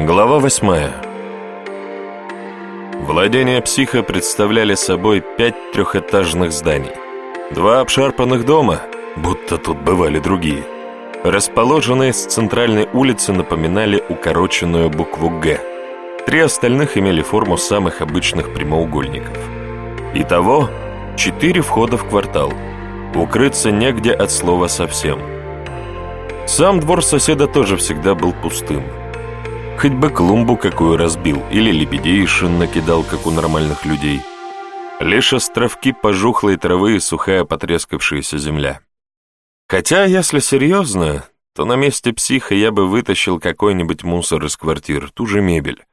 Глава восьмая. Владения психа представляли собой пять трехэтажных зданий. Два обшарпанных дома, будто тут бывали другие, расположенные с центральной улицы, напоминали укороченную букву «Г». Три остальных имели форму самых обычных прямоугольников. Итого четыре входа в квартал. Укрыться негде от слова совсем. Сам двор соседа тоже всегда был пустым. Хоть бы клумбу какую разбил или лебедейшин накидал, как у нормальных людей. Лишь островки пожухлой травы и сухая потрескавшаяся земля. Хотя, если серьезно, то на месте психа я бы вытащил какой-нибудь мусор из квартир, ту же мебель,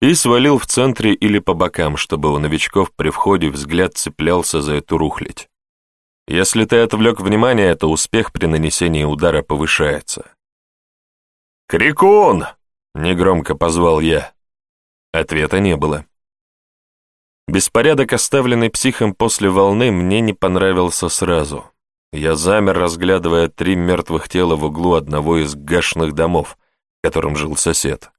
и свалил в центре или по бокам, чтобы у новичков при входе взгляд цеплялся за эту рухлядь. Если ты отвлек внимание, то успех при нанесении удара повышается. «Крикун!» Негромко позвал я. Ответа не было. Беспорядок, оставленный психом после волны, мне не понравился сразу. Я замер, разглядывая три мертвых тела в углу одного из гашных домов, в котором жил сосед.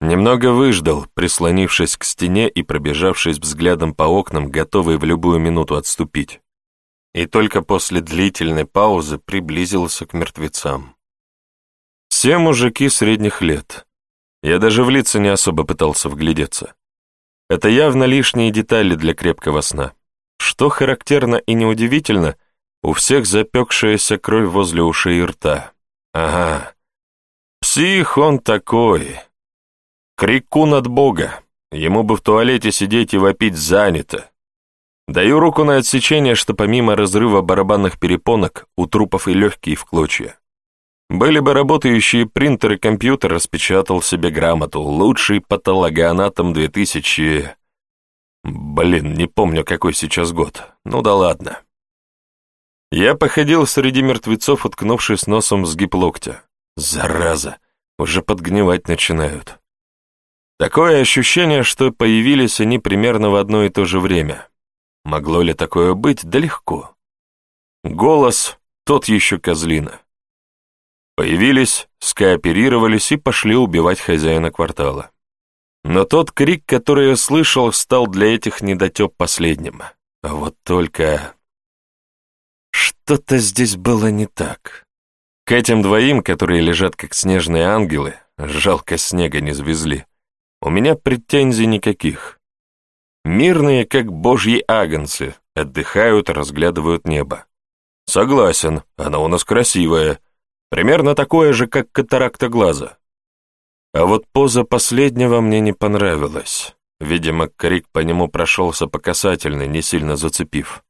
Немного выждал, прислонившись к стене и пробежавшись взглядом по окнам, готовый в любую минуту отступить. И только после длительной паузы приблизился к мертвецам. Все мужики средних лет, я даже в лица не особо пытался вглядеться. Это явно лишние детали для крепкого сна. Что характерно и неудивительно, у всех запекшаяся кровь возле ушей и рта. Ага. Псих он такой. Крикун от Бога. Ему бы в туалете сидеть и вопить занято. Даю руку на отсечение, что помимо разрыва барабанных перепонок, у трупов и легкие в клочья. Были бы работающие принтер и компьютер, распечатал себе грамоту «Лучший патологоанатом 2000...» Блин, не помню, какой сейчас год. Ну да ладно. Я походил среди мертвецов, уткнувшись носом в сгиб локтя. Зараза, уже подгнивать начинают. Такое ощущение, что появились они примерно в одно и то же время. Могло ли такое быть? Да легко. Голос — тот еще козлина. Появились, скооперировались и пошли убивать хозяина квартала. Но тот крик, который я слышал, стал для этих недотеп последним. А вот только... Что-то здесь было не так. К этим двоим, которые лежат как снежные ангелы, жалко снега не свезли, у меня претензий никаких. Мирные, как божьи агнцы, отдыхают, разглядывают небо. Согласен, оно у нас красивое, Примерно такое же, как катаракта глаза. А вот поза последнего мне не понравилась. Видимо, крик по нему прошелся по касательной, не сильно зацепив.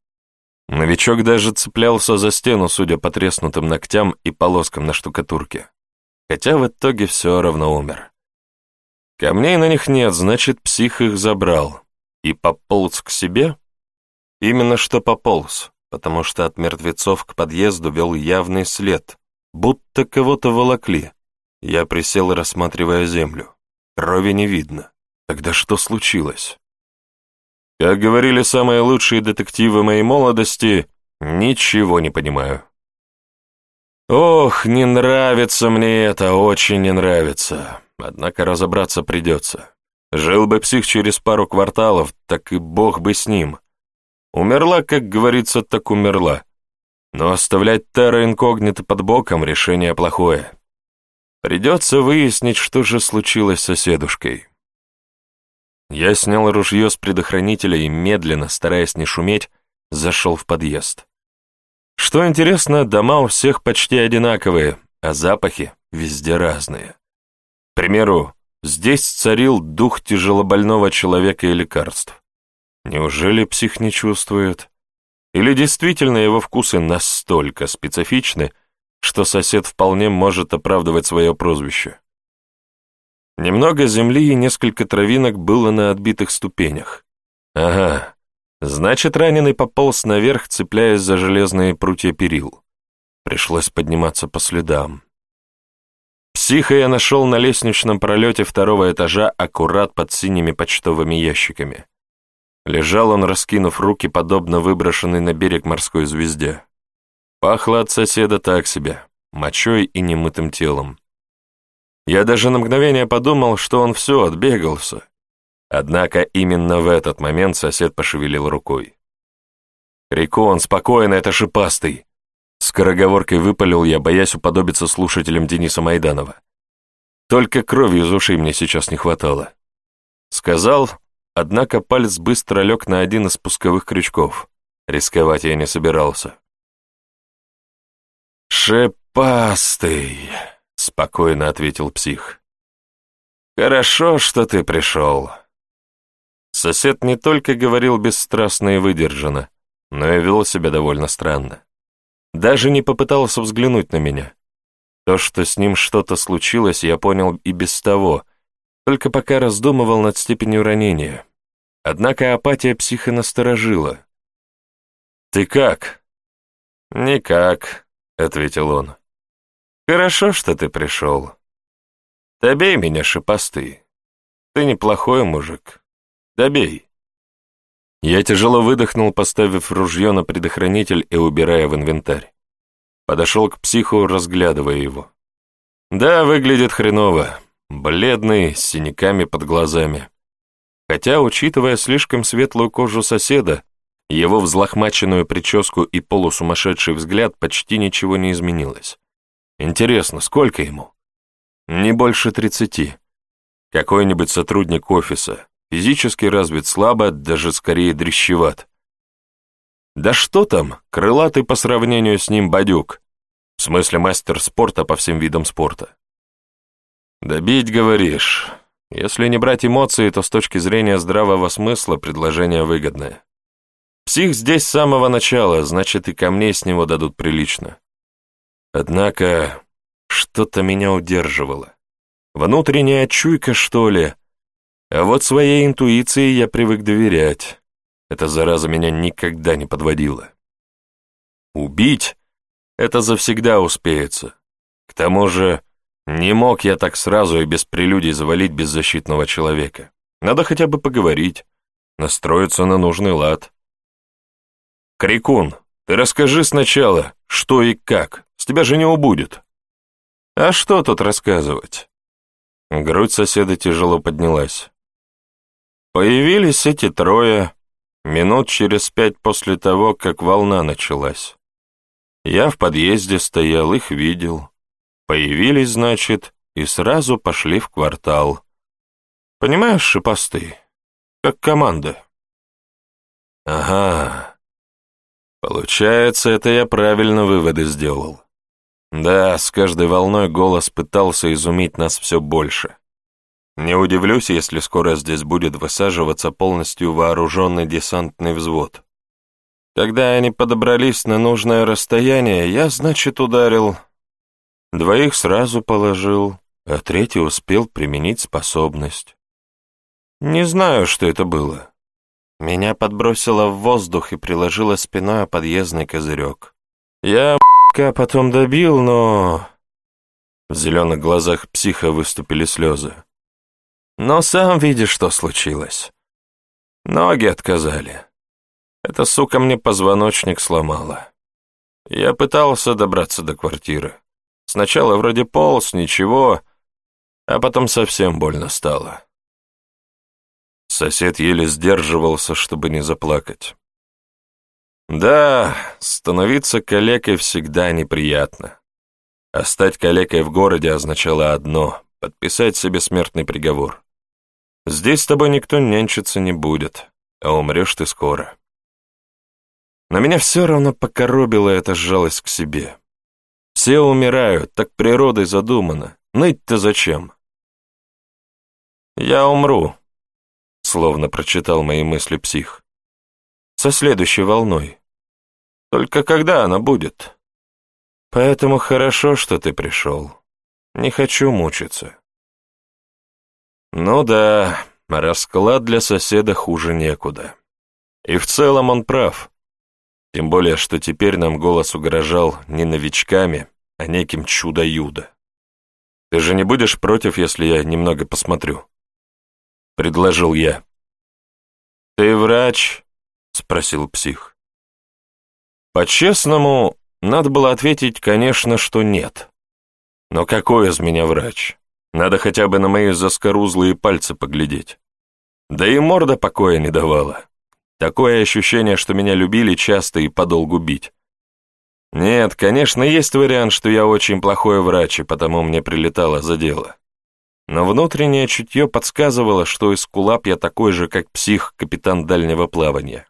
Новичок даже цеплялся за стену, судя по треснутым ногтям и полоскам на штукатурке. Хотя в итоге все равно умер. Камней на них нет, значит, псих их забрал. И пополз к себе? Именно что пополз, потому что от мертвецов к подъезду вел явный след, Будто кого-то волокли. Я присел, рассматривая землю. Крови не видно. Тогда что случилось? Как говорили самые лучшие детективы моей молодости, ничего не понимаю. Ох, не нравится мне это, очень не нравится. Однако разобраться придется. Жил бы псих через пару кварталов, так и бог бы с ним. Умерла, как говорится, так умерла. Но оставлять Терра инкогнито под боком — решение плохое. Придется выяснить, что же случилось с соседушкой. Я снял ружье с предохранителя и медленно, стараясь не шуметь, зашел в подъезд. Что интересно, дома у всех почти одинаковые, а запахи везде разные. К примеру, здесь царил дух тяжелобольного человека и лекарств. Неужели псих не чувствует? Или действительно его вкусы настолько специфичны, что сосед вполне может оправдывать свое прозвище? Немного земли и несколько травинок было на отбитых ступенях. Ага, значит, раненый пополз наверх, цепляясь за железные прутья перил. Пришлось подниматься по следам. Психа я нашел на лестничном пролете второго этажа аккурат под синими почтовыми ящиками. Лежал он, раскинув руки, подобно выброшенной на берег морской звезде. Пахло от соседа так себе, мочой и немытым телом. Я даже на мгновение подумал, что он все, отбегался. Однако именно в этот момент сосед пошевелил рукой. «Рикон, спокойно, это шипастый!» Скороговоркой выпалил я, боясь уподобиться слушателям Дениса Майданова. Только крови из ушей мне сейчас не хватало. Сказал, однако палец быстро лег на один из спусковых крючков. Рисковать я не собирался. «Шипастый!» — спокойно ответил псих. «Хорошо, что ты пришел». Сосед не только говорил бесстрастно и выдержанно, но и вел себя довольно странно. Даже не попытался взглянуть на меня. То, что с ним что-то случилось, я понял и без того, только пока раздумывал над степенью ранения. Однако апатия психа насторожила. «Ты как?» «Никак», — ответил он. «Хорошо, что ты пришел. Добей меня, шипастый. Ты неплохой мужик. Добей». Я тяжело выдохнул, поставив ружье на предохранитель и убирая в инвентарь. Подошел к психу, разглядывая его. Да, выглядит хреново. Бледный, с синяками под глазами. Хотя, учитывая слишком светлую кожу соседа, его взлохмаченную прическу и полусумасшедший взгляд почти ничего не изменилось. Интересно, сколько ему? Не больше тридцати. Какой-нибудь сотрудник офиса, физически развит слабо, даже скорее дрещеват. Да что там, крылатый по сравнению с ним бадюк. В смысле мастер спорта по всем видам спорта. Добить, говоришь. Если не брать эмоции, то с точки зрения здравого смысла предложение выгодное. Псих здесь с самого начала, значит и камней с него дадут прилично. Однако что-то меня удерживало. Внутренняя чуйка, что ли? А вот своей интуиции я привык доверять. Эта зараза меня никогда не подводила. Убить — это завсегда успеется. К тому же не мог я так сразу и без прелюдий завалить беззащитного человека. Надо хотя бы поговорить, настроиться на нужный лад. «Крикун, ты расскажи сначала, что и как, с тебя же не убудет». «А что тут рассказывать?» Грудь соседа тяжело поднялась. Появились эти трое, минут через пять после того, как волна началась. Я в подъезде стоял, их видел. Появились, значит, и сразу пошли в квартал. Понимаешь, шипасты, как команда. Ага, Получается, это я правильно выводы сделал. Да, с каждой волной голос пытался изумить нас все больше. Не удивлюсь, если скоро здесь будет высаживаться полностью вооруженный десантный взвод. Когда они подобрались на нужное расстояние, я, значит, ударил. Двоих сразу положил, а третий успел применить способность. Не знаю, что это было. Меня подбросило в воздух и приложило спиной о подъездный козырек. Я м***ка потом добил, но... В зеленых глазах психа выступили слезы. Но сам видишь, что случилось. Ноги отказали. Эта сука мне позвоночник сломала. Я пытался добраться до квартиры. Сначала вроде полз, ничего, а потом совсем больно стало. Сосед еле сдерживался, чтобы не заплакать. Да, становиться калекой всегда неприятно. А стать калекой в городе означало одно — подписать себе смертный приговор. Здесь с тобой никто нянчиться не будет, а умрешь ты скоро. Но меня все равно покоробила эта жалость к себе. Все умирают, так природой задумано. Ныть-то зачем? Я умру, словно прочитал мои мысли псих. Со следующей волной. Только когда она будет? Поэтому хорошо, что ты пришел. Не хочу мучиться. Ну да, расклад для соседа хуже некуда. И в целом он прав. Тем более, что теперь нам голос угрожал не новичками, а неким чудо-юдо. Ты же не будешь против, если я немного посмотрю? — предложил я. «Ты врач?» — спросил псих. По-честному, надо было ответить, конечно, что нет. Но какой из меня врач? Надо хотя бы на мои заскорузлые пальцы поглядеть. Да и морда покоя не давала. Такое ощущение, что меня любили часто и подолгу бить. Нет, конечно, есть вариант, что я очень плохой врач, и потому мне прилетало за дело. Но внутреннее чутье подсказывало, что из кулап я такой же, как псих, капитан дальнего плавания.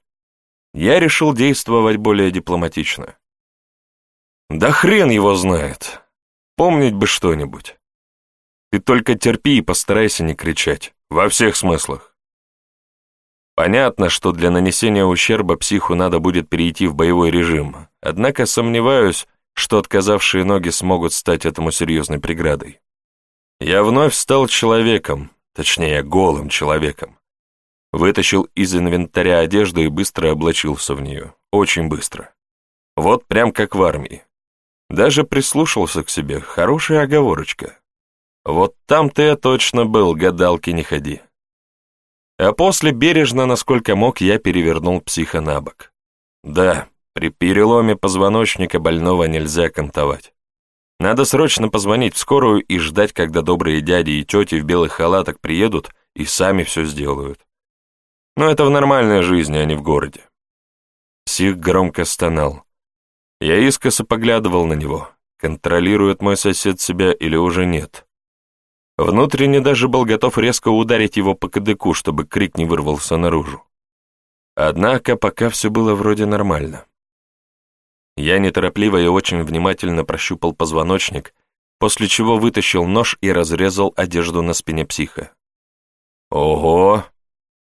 Я решил действовать более дипломатично. Да хрен его знает. Помнить бы что-нибудь. Ты только терпи и постарайся не кричать. Во всех смыслах. Понятно, что для нанесения ущерба психу надо будет перейти в боевой режим, однако сомневаюсь, что отказавшие ноги смогут стать этому серьезной преградой. Я вновь стал человеком, точнее, голым человеком. Вытащил из инвентаря одежду и быстро облачился в нее. Очень быстро. Вот прям как в армии. Даже прислушался к себе, хорошая оговорочка. Вот там-то я точно был, гадалки не ходи. А после бережно, насколько мог, я перевернул психа на бок. Да, при переломе позвоночника больного нельзя кантовать. Надо срочно позвонить в скорую и ждать, когда добрые дяди и тети в белых халатах приедут и сами все сделают. Но это в нормальной жизни, а не в городе. Псих громко стонал. Я искоса поглядывал на него, контролирует мой сосед себя или уже нет. Внутренне даже был готов резко ударить его по кадыку, чтобы крик не вырвался наружу. Однако пока все было вроде нормально. Я неторопливо и очень внимательно прощупал позвоночник, после чего вытащил нож и разрезал одежду на спине психа. «Ого!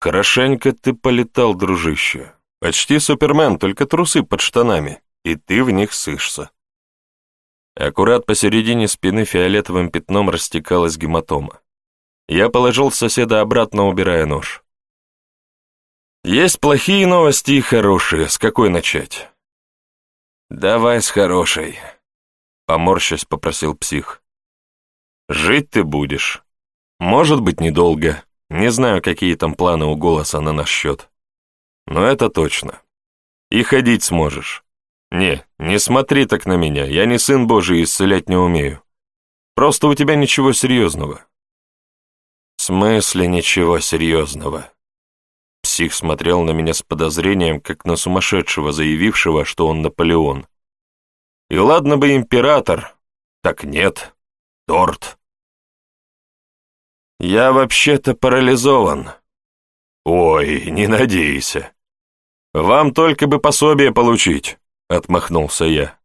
Хорошенько ты полетал, дружище. Почти супермен, только трусы под штанами, и ты в них сышься». Аккурат посередине спины фиолетовым пятном растекалась гематома. Я положил соседа обратно, убирая нож. Есть плохие новости и хорошие. С какой начать? Давай с хорошей. Поморщась, попросил псих. Жить ты будешь. Может быть, недолго. Не знаю, какие там планы у голоса на наш счет. Но это точно. И ходить сможешь. «Не, не смотри так на меня, я не сын Божий исцелять не умею. Просто у тебя ничего серьезного». «В смысле ничего серьезного?» Псих смотрел на меня с подозрением, как на сумасшедшего, заявившего, что он Наполеон. «И ладно бы император, так нет, торт». «Я вообще-то парализован». «Ой, не надейся. Вам только бы пособие получить». — отмахнулся я.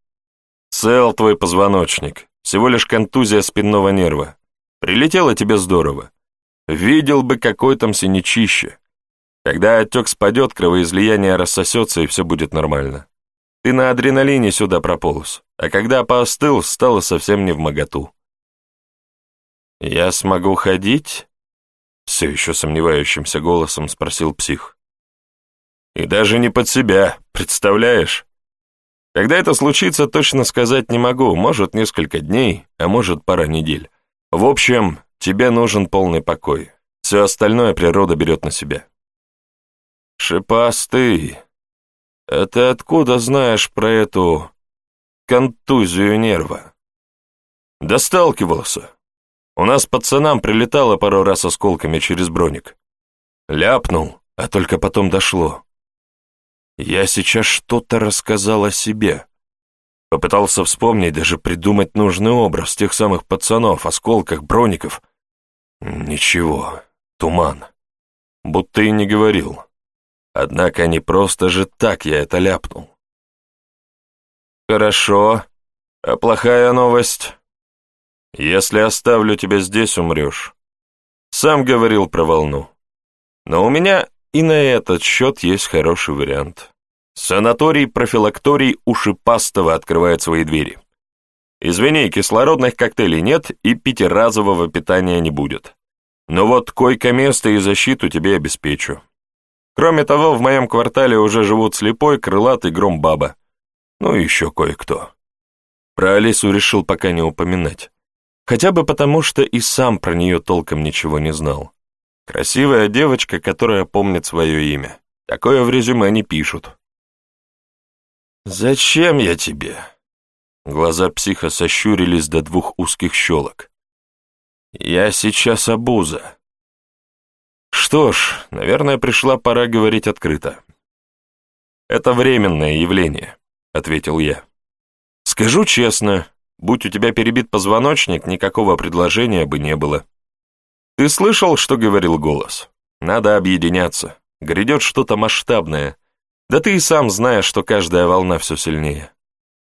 «Цел твой позвоночник, всего лишь контузия спинного нерва. Прилетело тебе здорово. Видел бы, какой там синячище. Когда отек спадет, кровоизлияние рассосется, и все будет нормально. Ты на адреналине сюда прополз, а когда поостыл, стало совсем не в моготу». «Я смогу ходить?» Все еще сомневающимся голосом спросил псих. «И даже не под себя, представляешь?» Когда это случится, точно сказать не могу, может, несколько дней, а может, пара недель. В общем, тебе нужен полный покой. Все остальное природа берет на себя. Шипастый, а ты откуда знаешь про эту контузию нерва? Да сталкивался. У нас пацанам прилетало пару раз осколками через броник. Ляпнул, а только потом дошло. Я сейчас что-то рассказал о себе. Попытался вспомнить, даже придумать нужный образ тех самых пацанов, осколках, броников. Ничего, туман. Будто и не говорил. Однако не просто же так я это ляпнул. Хорошо. А плохая новость? Если оставлю тебя здесь, умрешь. Сам говорил про волну. Но у меня и на этот счет есть хороший вариант. Санаторий-профилакторий у Шипастова открывает свои двери. Извини, кислородных коктейлей нет и пятиразового питания не будет. Но вот койко-место и защиту тебе обеспечу. Кроме того, в моем квартале уже живут слепой, крылатый гром-баба. Ну и еще кое-кто. Про Алису решил пока не упоминать. Хотя бы потому, что и сам про нее толком ничего не знал. Красивая девочка, которая помнит свое имя. Такое в резюме не пишут. «Зачем я тебе?» Глаза психа сощурились до двух узких щелок. Я сейчас обуза. Что ж, наверное, пришла пора говорить открыто. Это временное явление, ответил я. Скажу честно, будь у тебя перебит позвоночник, никакого предложения бы не было. Ты слышал, что говорил голос? Надо объединяться. Грядет что-то масштабное. Да ты и сам знаешь, что каждая волна все сильнее.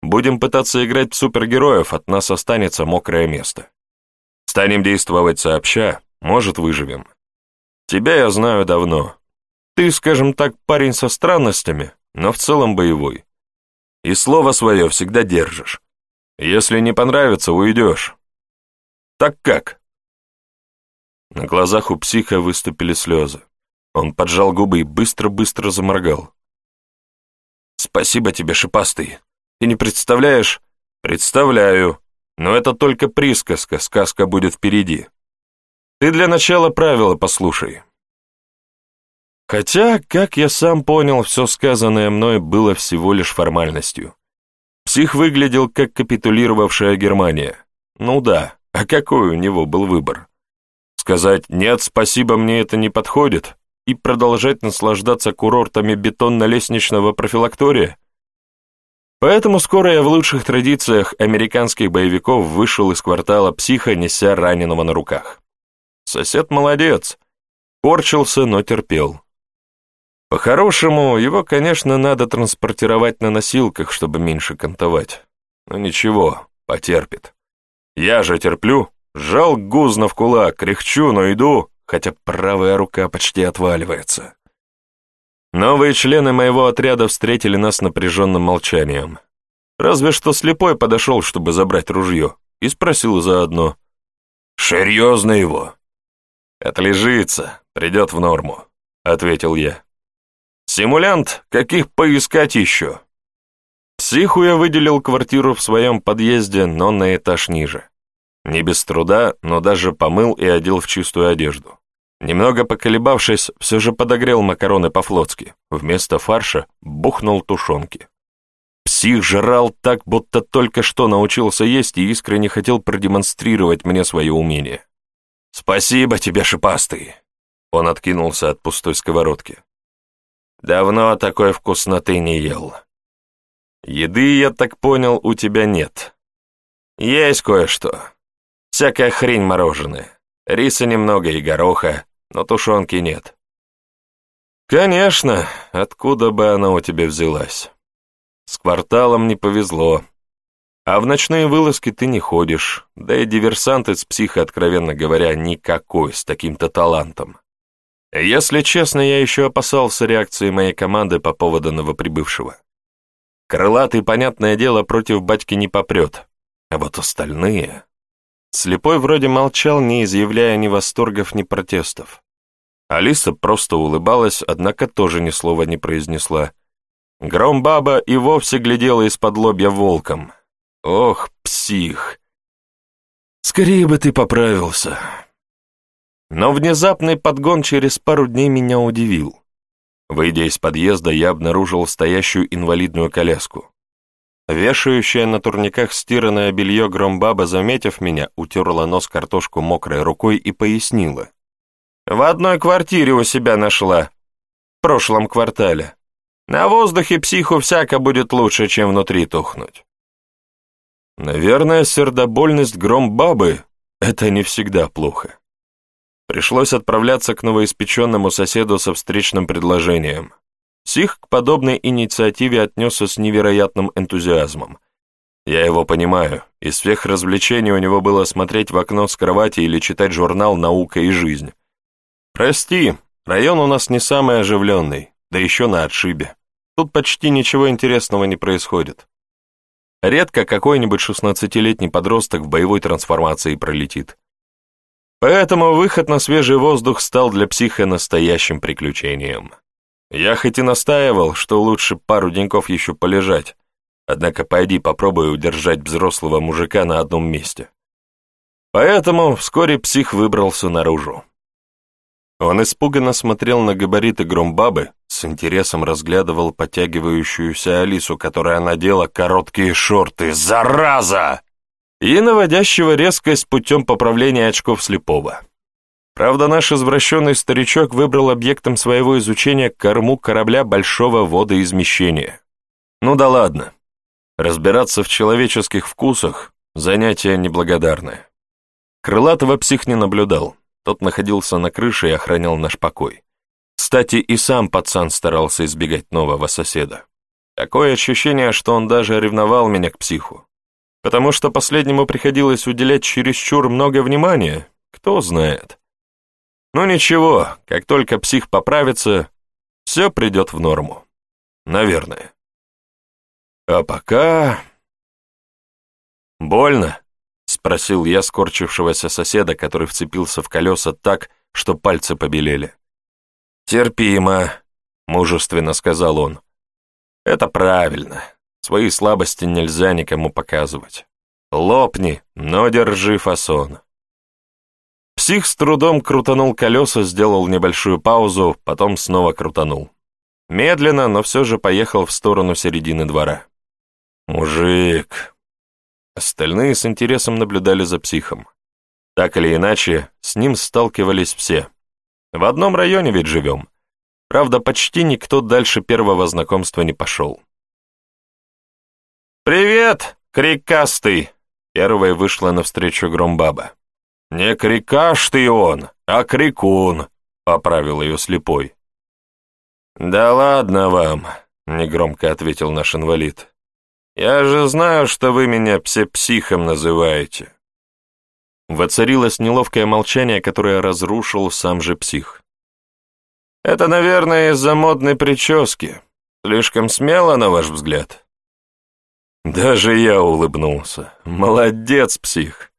Будем пытаться играть в супергероев, от нас останется мокрое место. Станем действовать сообща, может, выживем. Тебя я знаю давно. Ты, скажем так, парень со странностями, но в целом боевой. И слово свое всегда держишь. Если не понравится, уйдешь. Так как? На глазах у психа выступили слезы. Он поджал губы и быстро-быстро заморгал. «Спасибо тебе, шипастый. Ты не представляешь?» «Представляю. Но это только присказка, сказка будет впереди. Ты для начала правила послушай. Хотя, как я сам понял, все сказанное мной было всего лишь формальностью. Псих выглядел как капитулировавшая Германия. Ну да, а какой у него был выбор? Сказать «нет, спасибо, мне это не подходит» и продолжать наслаждаться курортами бетонно-лестничного профилактория? Поэтому скоро я в лучших традициях американских боевиков вышел из квартала психа, неся раненого на руках. Сосед молодец, корчился, но терпел. По-хорошему, его, конечно, надо транспортировать на носилках, чтобы меньше кантовать. Но ничего, потерпит. Я же терплю, жал гузно в кулак, кряхчу, но иду, хотя правая рука почти отваливается. Новые члены моего отряда встретили нас напряженным молчанием. Разве что слепой подошел, чтобы забрать ружье, и спросил заодно. «Серьезно его?» «Отлежится, придет в норму», — ответил я. «Симулянт, каких поискать еще?» Психу я выделил квартиру в своем подъезде, но на этаж ниже. Не без труда, но даже помыл и одел в чистую одежду. Немного поколебавшись, все же подогрел макароны по-флотски. Вместо фарша бухнул тушенки. Псих жрал так, будто только что научился есть и искренне хотел продемонстрировать мне свое умение. «Спасибо тебе, шипастый!» Он откинулся от пустой сковородки. «Давно такой вкусноты не ел. Еды, я так понял, у тебя нет. Есть кое-что. Всякая хрень мороженая. Риса немного и гороха, но тушенки нет. Конечно, откуда бы она у тебя взялась? С кварталом не повезло. А в ночные вылазки ты не ходишь, да и диверсант из психа, откровенно говоря, никакой, с таким-то талантом. Если честно, я еще опасался реакции моей команды по поводу новоприбывшего. Крылатый, понятное дело, против батьки не попрет, а вот остальные... Слепой вроде молчал, не изъявляя ни восторгов, ни протестов. Алиса просто улыбалась, однако тоже ни слова не произнесла. Громбаба и вовсе глядела из-под лобья волком. Ох, псих! Скорее бы ты поправился. Но внезапный подгон через пару дней меня удивил. Выйдя из подъезда, я обнаружил стоящую инвалидную коляску. Вешающая на турниках стиранное белье Громбаба, заметив меня, утерла нос картошку мокрой рукой и пояснила. «В одной квартире у себя нашла. В прошлом квартале. На воздухе психу всяко будет лучше, чем внутри тухнуть». Наверное, сердобольность Громбабы — это не всегда плохо. Пришлось отправляться к новоиспеченному соседу со встречным предложением. Сих к подобной инициативе отнесся с невероятным энтузиазмом. Я его понимаю, из всех развлечений у него было смотреть в окно с кровати или читать журнал «Наука и жизнь». Прости, район у нас не самый оживленный, да еще на отшибе. Тут почти ничего интересного не происходит. Редко какой-нибудь шестнадцатилетний подросток в боевой трансформации пролетит. Поэтому выход на свежий воздух стал для психа настоящим приключением. Я хоть и настаивал, что лучше пару деньков еще полежать, однако пойди попробуй удержать взрослого мужика на одном месте. Поэтому вскоре псих выбрался наружу. Он испуганно смотрел на габариты громбабы, с интересом разглядывал подтягивающуюся Алису, которая надела короткие шорты. «Зараза!» и наводящего резкость путем поправления очков слепого. Правда, наш извращенный старичок выбрал объектом своего изучения корму корабля большого водоизмещения. Ну да ладно. Разбираться в человеческих вкусах – занятие неблагодарное. Крылатого псих не наблюдал, тот находился на крыше и охранял наш покой. Кстати, и сам пацан старался избегать нового соседа. Такое ощущение, что он даже ревновал меня к психу. Потому что последнему приходилось уделять чересчур много внимания, кто знает. Ну ничего, как только псих поправится, все придет в норму. Наверное. А пока... Больно? Спросил я скорчившегося соседа, который вцепился в колеса так, что пальцы побелели. «Терпимо», — мужественно сказал он. «Это правильно. Свои слабости нельзя никому показывать. Лопни, но держи фасон». Псих с трудом крутанул колеса, сделал небольшую паузу, потом снова крутанул. Медленно, но все же поехал в сторону середины двора. «Мужик!» Остальные с интересом наблюдали за психом. Так или иначе, с ним сталкивались все. В одном районе ведь живем. Правда, почти никто дальше первого знакомства не пошел. «Привет, крикастый!» Первой вышла навстречу Громбаба. «Не крикаш ты он, а крикун», — поправил ее слепой. «Да ладно вам», — негромко ответил наш инвалид. «Я же знаю, что вы меня псе-психом называете». Воцарилось неловкое молчание, которое разрушил сам же псих. «Это, наверное, из-за модной прически. Слишком смело, на ваш взгляд?» Даже я улыбнулся. «Молодец, псих!»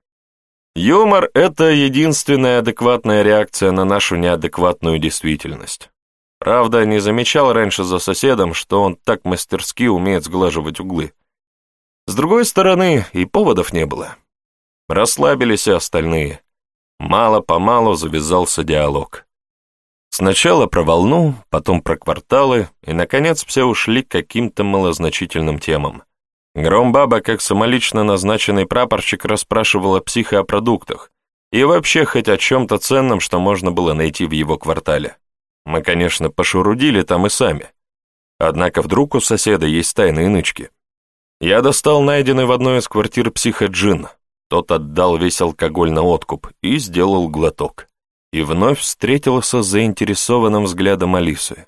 Юмор — это единственная адекватная реакция на нашу неадекватную действительность. Правда, не замечал раньше за соседом, что он так мастерски умеет сглаживать углы. С другой стороны, и поводов не было. Расслабились и остальные. Мало-помалу завязался диалог. Сначала про волну, потом про кварталы, и, наконец, все ушли к каким-то малозначительным темам. Громбаба, как самолично назначенный прапорщик, расспрашивала психа о продуктах и вообще хоть о чем-то ценном, что можно было найти в его квартале. Мы, конечно, пошурудили там и сами. Однако вдруг у соседа есть тайные нычки. Я достал найденный в одной из квартир психа джин. Тот отдал весь алкоголь на откуп и сделал глоток. И вновь встретился с заинтересованным взглядом Алисы.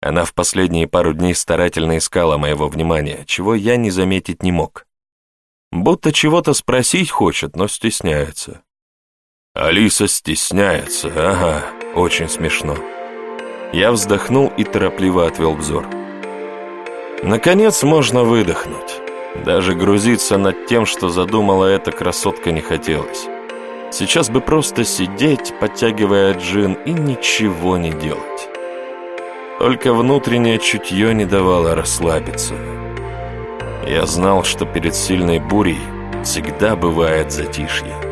Она в последние пару дней старательно искала моего внимания, чего я не заметить не мог. Будто чего-то спросить хочет, но стесняется. Алиса стесняется, ага, очень смешно. Я вздохнул и торопливо отвел взор. Наконец можно выдохнуть. Даже грузиться над тем, что задумала эта красотка, не хотелось. Сейчас бы просто сидеть, подтягивая джин, и ничего не делать. Только внутреннее чутье не давало расслабиться. Я знал, что перед сильной бурей всегда бывает затишье.